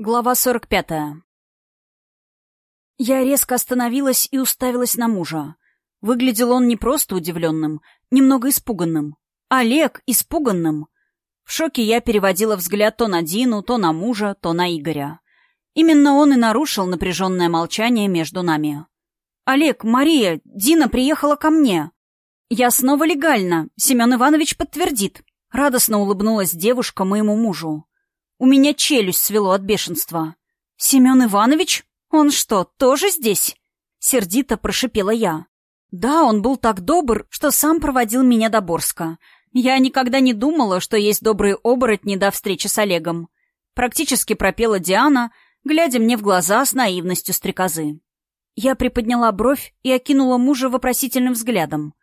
Глава 45. Я резко остановилась и уставилась на мужа. Выглядел он не просто удивленным, немного испуганным. Олег испуганным. В шоке я переводила взгляд то на Дину, то на мужа, то на Игоря. Именно он и нарушил напряженное молчание между нами. «Олег, Мария, Дина приехала ко мне. Я снова легально, Семен Иванович подтвердит». Радостно улыбнулась девушка моему мужу. У меня челюсть свело от бешенства. «Семен Иванович? Он что, тоже здесь?» Сердито прошипела я. Да, он был так добр, что сам проводил меня до Борска. Я никогда не думала, что есть добрые оборотни до встречи с Олегом. Практически пропела Диана, глядя мне в глаза с наивностью стрекозы. Я приподняла бровь и окинула мужа вопросительным взглядом.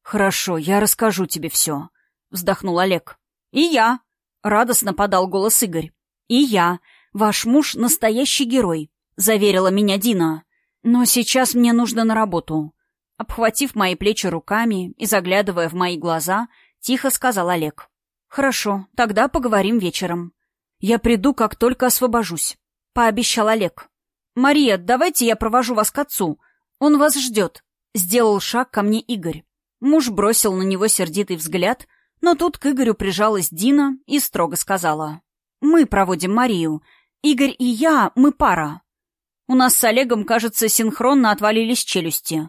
«Хорошо, я расскажу тебе все», — вздохнул Олег. «И я», Радостно подал голос Игорь. «И я. Ваш муж — настоящий герой», — заверила меня Дина. «Но сейчас мне нужно на работу». Обхватив мои плечи руками и заглядывая в мои глаза, тихо сказал Олег. «Хорошо, тогда поговорим вечером. Я приду, как только освобожусь», — пообещал Олег. «Мария, давайте я провожу вас к отцу. Он вас ждет», — сделал шаг ко мне Игорь. Муж бросил на него сердитый взгляд, но тут к Игорю прижалась Дина и строго сказала. «Мы проводим Марию. Игорь и я, мы пара. У нас с Олегом, кажется, синхронно отвалились челюсти.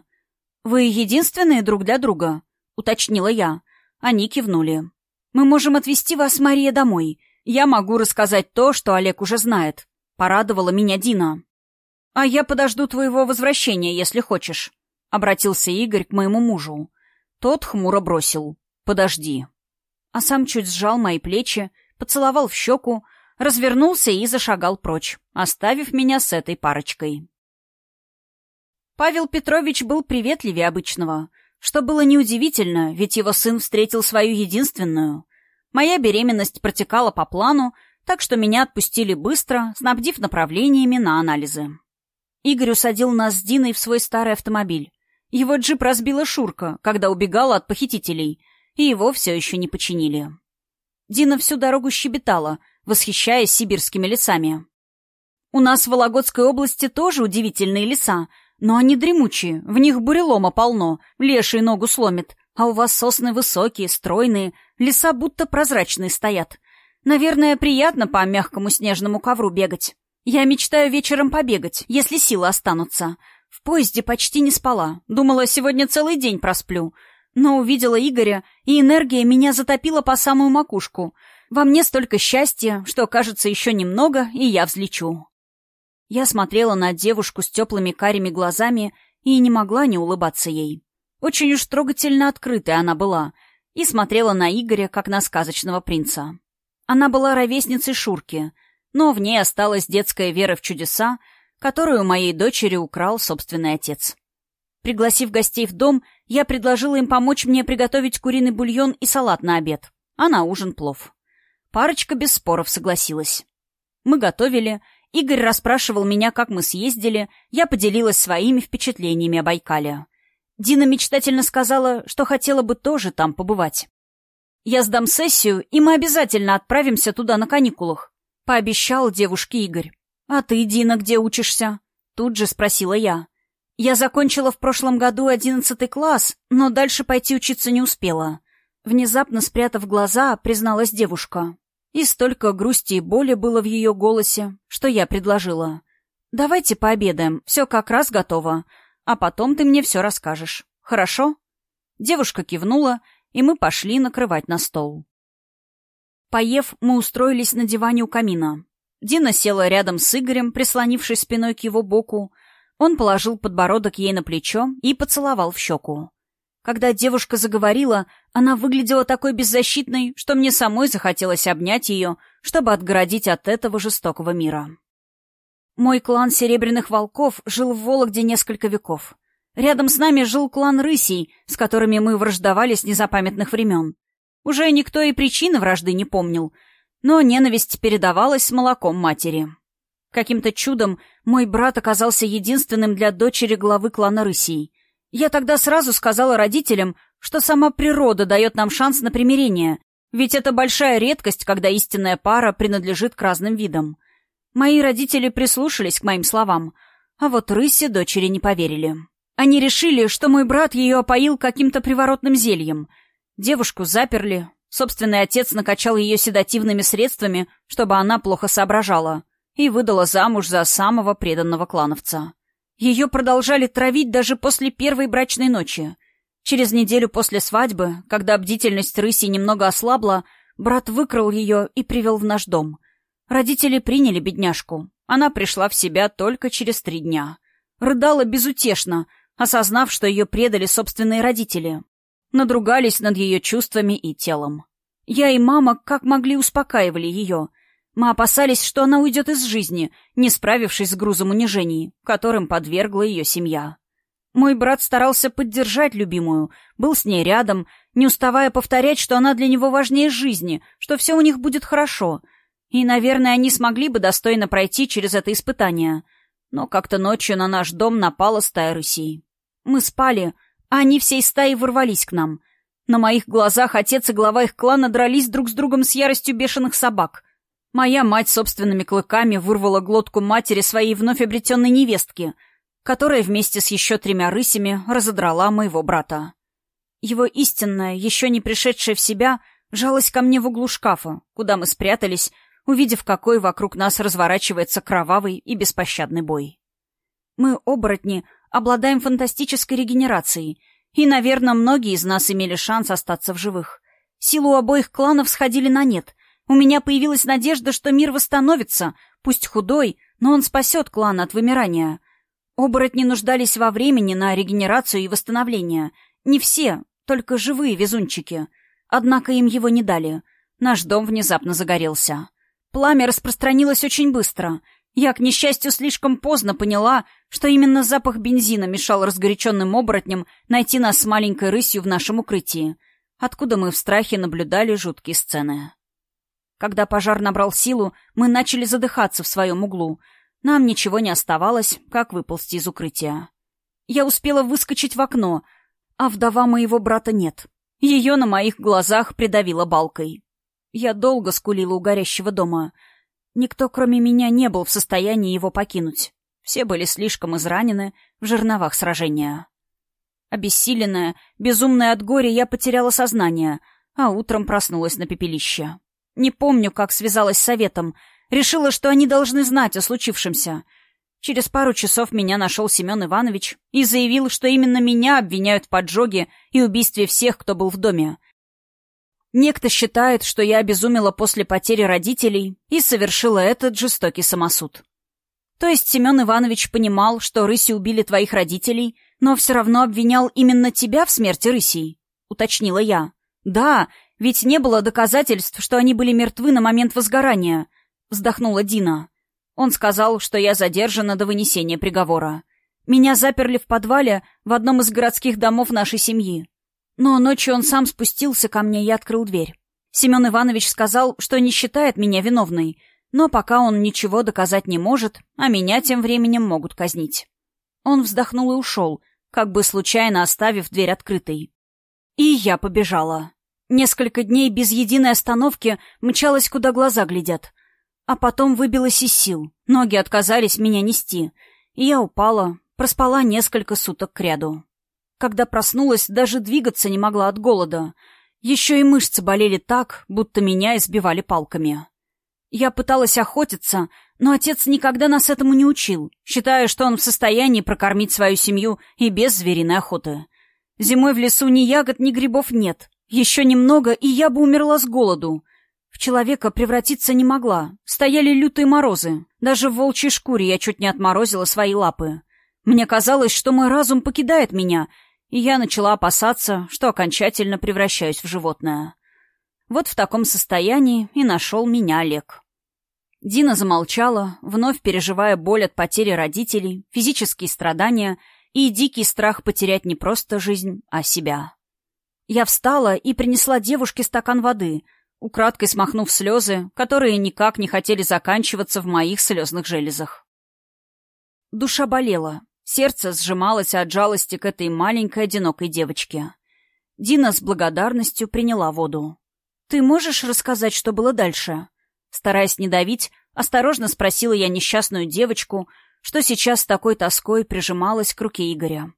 Вы единственные друг для друга?» — уточнила я. Они кивнули. «Мы можем отвезти вас, Мария, домой. Я могу рассказать то, что Олег уже знает», — порадовала меня Дина. «А я подожду твоего возвращения, если хочешь», — обратился Игорь к моему мужу. Тот хмуро бросил. «Подожди» а сам чуть сжал мои плечи, поцеловал в щеку, развернулся и зашагал прочь, оставив меня с этой парочкой. Павел Петрович был приветливее обычного, что было неудивительно, ведь его сын встретил свою единственную. Моя беременность протекала по плану, так что меня отпустили быстро, снабдив направлениями на анализы. Игорь усадил нас с Диной в свой старый автомобиль. Его джип разбила Шурка, когда убегала от похитителей — и его все еще не починили. Дина всю дорогу щебетала, восхищаясь сибирскими лесами. «У нас в Вологодской области тоже удивительные леса, но они дремучие, в них бурелома полно, леший ногу сломит, а у вас сосны высокие, стройные, леса будто прозрачные стоят. Наверное, приятно по мягкому снежному ковру бегать. Я мечтаю вечером побегать, если силы останутся. В поезде почти не спала, думала, сегодня целый день просплю» но увидела Игоря, и энергия меня затопила по самую макушку. Во мне столько счастья, что, кажется, еще немного, и я взлечу. Я смотрела на девушку с теплыми карими глазами и не могла не улыбаться ей. Очень уж трогательно открытая она была, и смотрела на Игоря, как на сказочного принца. Она была ровесницей Шурки, но в ней осталась детская вера в чудеса, которую моей дочери украл собственный отец. Пригласив гостей в дом, я предложила им помочь мне приготовить куриный бульон и салат на обед, а на ужин плов. Парочка без споров согласилась. Мы готовили, Игорь расспрашивал меня, как мы съездили, я поделилась своими впечатлениями о Байкале. Дина мечтательно сказала, что хотела бы тоже там побывать. «Я сдам сессию, и мы обязательно отправимся туда на каникулах», — пообещал девушке Игорь. «А ты, Дина, где учишься?» — тут же спросила я. Я закончила в прошлом году одиннадцатый класс, но дальше пойти учиться не успела. Внезапно спрятав глаза, призналась девушка. И столько грусти и боли было в ее голосе, что я предложила. «Давайте пообедаем, все как раз готово, а потом ты мне все расскажешь. Хорошо?» Девушка кивнула, и мы пошли накрывать на стол. Поев, мы устроились на диване у камина. Дина села рядом с Игорем, прислонившись спиной к его боку, он положил подбородок ей на плечо и поцеловал в щеку. Когда девушка заговорила, она выглядела такой беззащитной, что мне самой захотелось обнять ее, чтобы отгородить от этого жестокого мира. Мой клан Серебряных Волков жил в Вологде несколько веков. Рядом с нами жил клан Рысей, с которыми мы враждовали с незапамятных времен. Уже никто и причины вражды не помнил, но ненависть передавалась с молоком матери. Каким-то чудом мой брат оказался единственным для дочери главы клана Рысей. Я тогда сразу сказала родителям, что сама природа дает нам шанс на примирение, ведь это большая редкость, когда истинная пара принадлежит к разным видам. Мои родители прислушались к моим словам, а вот рысе дочери не поверили. Они решили, что мой брат ее опоил каким-то приворотным зельем. Девушку заперли. Собственный отец накачал ее седативными средствами, чтобы она плохо соображала, и выдала замуж за самого преданного клановца. Ее продолжали травить даже после первой брачной ночи. Через неделю после свадьбы, когда бдительность рыси немного ослабла, брат выкрал ее и привел в наш дом. Родители приняли бедняжку. Она пришла в себя только через три дня. Рыдала безутешно, осознав, что ее предали собственные родители. Надругались над ее чувствами и телом. Я и мама как могли успокаивали ее. Мы опасались, что она уйдет из жизни, не справившись с грузом унижений, которым подвергла ее семья. Мой брат старался поддержать любимую, был с ней рядом, не уставая повторять, что она для него важнее жизни, что все у них будет хорошо. И, наверное, они смогли бы достойно пройти через это испытание. Но как-то ночью на наш дом напала стая рысей. Мы спали, а они всей стаей ворвались к нам. На моих глазах отец и глава их клана дрались друг с другом с яростью бешеных собак. Моя мать собственными клыками вырвала глотку матери своей вновь обретенной невестки, которая вместе с еще тремя рысями разодрала моего брата. Его истинная, еще не пришедшая в себя, жалась ко мне в углу шкафа, куда мы спрятались, увидев, какой вокруг нас разворачивается кровавый и беспощадный бой. Мы, оборотни, обладаем фантастической регенерацией, и, наверное, многие из нас имели шанс остаться в живых. Силу обоих кланов сходили на нет. У меня появилась надежда, что мир восстановится, пусть худой, но он спасет клан от вымирания. Оборотни нуждались во времени на регенерацию и восстановление. Не все, только живые везунчики. Однако им его не дали. Наш дом внезапно загорелся. Пламя распространилось очень быстро — я, к несчастью, слишком поздно поняла, что именно запах бензина мешал разгоряченным оборотням найти нас с маленькой рысью в нашем укрытии, откуда мы в страхе наблюдали жуткие сцены. Когда пожар набрал силу, мы начали задыхаться в своем углу. Нам ничего не оставалось, как выползти из укрытия. Я успела выскочить в окно, а вдова моего брата нет. Ее на моих глазах придавило балкой. Я долго скулила у горящего дома — Никто, кроме меня, не был в состоянии его покинуть. Все были слишком изранены в жерновах сражения. Обессиленная, безумная от горя, я потеряла сознание, а утром проснулась на пепелище. Не помню, как связалась с советом. Решила, что они должны знать о случившемся. Через пару часов меня нашел Семен Иванович и заявил, что именно меня обвиняют в поджоге и убийстве всех, кто был в доме. Некто считает, что я обезумела после потери родителей и совершила этот жестокий самосуд. То есть Семен Иванович понимал, что рыси убили твоих родителей, но все равно обвинял именно тебя в смерти рысей? Уточнила я. Да, ведь не было доказательств, что они были мертвы на момент возгорания. Вздохнула Дина. Он сказал, что я задержана до вынесения приговора. Меня заперли в подвале в одном из городских домов нашей семьи. Но ночью он сам спустился ко мне и открыл дверь. Семен Иванович сказал, что не считает меня виновной, но пока он ничего доказать не может, а меня тем временем могут казнить. Он вздохнул и ушел, как бы случайно оставив дверь открытой. И я побежала. Несколько дней без единой остановки мчалась, куда глаза глядят. А потом выбилась из сил, ноги отказались меня нести, и я упала, проспала несколько суток кряду. Когда проснулась, даже двигаться не могла от голода. Еще и мышцы болели так, будто меня избивали палками. Я пыталась охотиться, но отец никогда нас этому не учил, считая, что он в состоянии прокормить свою семью и без звериной охоты. Зимой в лесу ни ягод, ни грибов нет. Еще немного, и я бы умерла с голоду. В человека превратиться не могла. Стояли лютые морозы. Даже в волчьей шкуре я чуть не отморозила свои лапы. Мне казалось, что мой разум покидает меня — и я начала опасаться, что окончательно превращаюсь в животное. Вот в таком состоянии и нашел меня Олег. Дина замолчала, вновь переживая боль от потери родителей, физические страдания и дикий страх потерять не просто жизнь, а себя. Я встала и принесла девушке стакан воды, украдкой смахнув слезы, которые никак не хотели заканчиваться в моих слезных железах. Душа болела, Сердце сжималось от жалости к этой маленькой одинокой девочке. Дина с благодарностью приняла воду. «Ты можешь рассказать, что было дальше?» Стараясь не давить, Осторожно спросила я несчастную девочку, что сейчас с такой тоской прижималась к руке Игоря.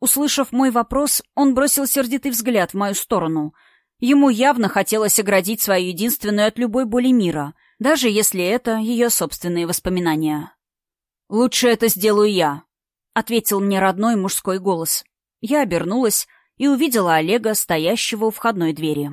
Услышав мой вопрос, он бросил сердитый взгляд в мою сторону. Ему явно хотелось оградить свою единственную от любой боли мира, даже если это ее собственные воспоминания. «Лучше это сделаю я», — ответил мне родной мужской голос. Я обернулась и увидела Олега, стоящего у входной двери.